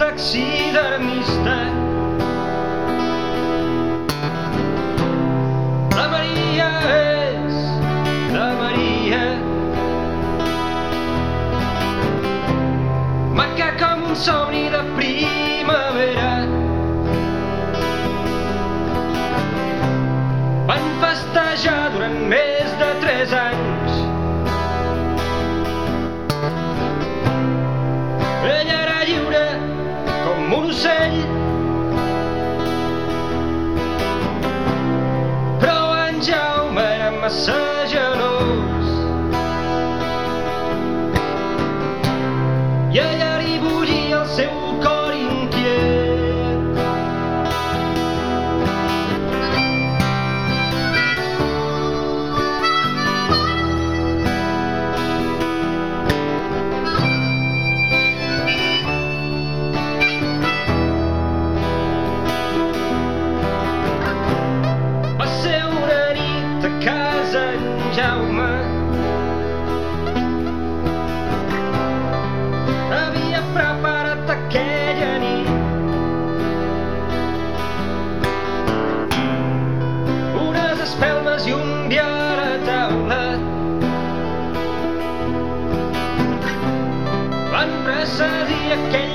taxidermista. La Maria és la Maria. Maca com un somni de primavera. passejanós. I e allà li bullia el seu casa en Jaume. Havia preparat aquella nit unes espelmes i un viar a taula. Van precedir aquell